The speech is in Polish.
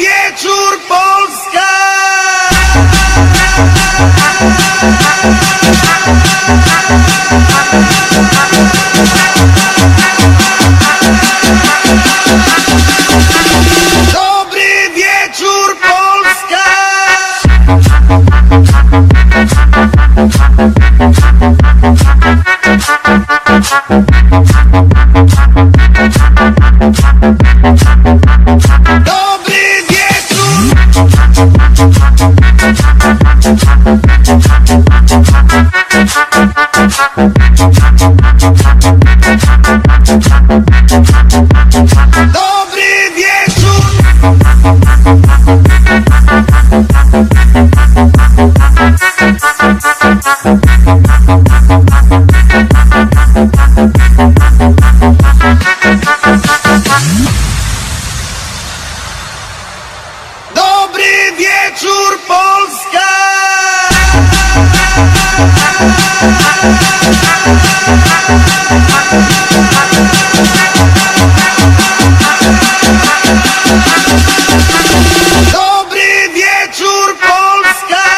wieczór Polska! Dobry wieczór Polska! Wieczór! Dobry wieczór Polska! Dobry wieczór Polska!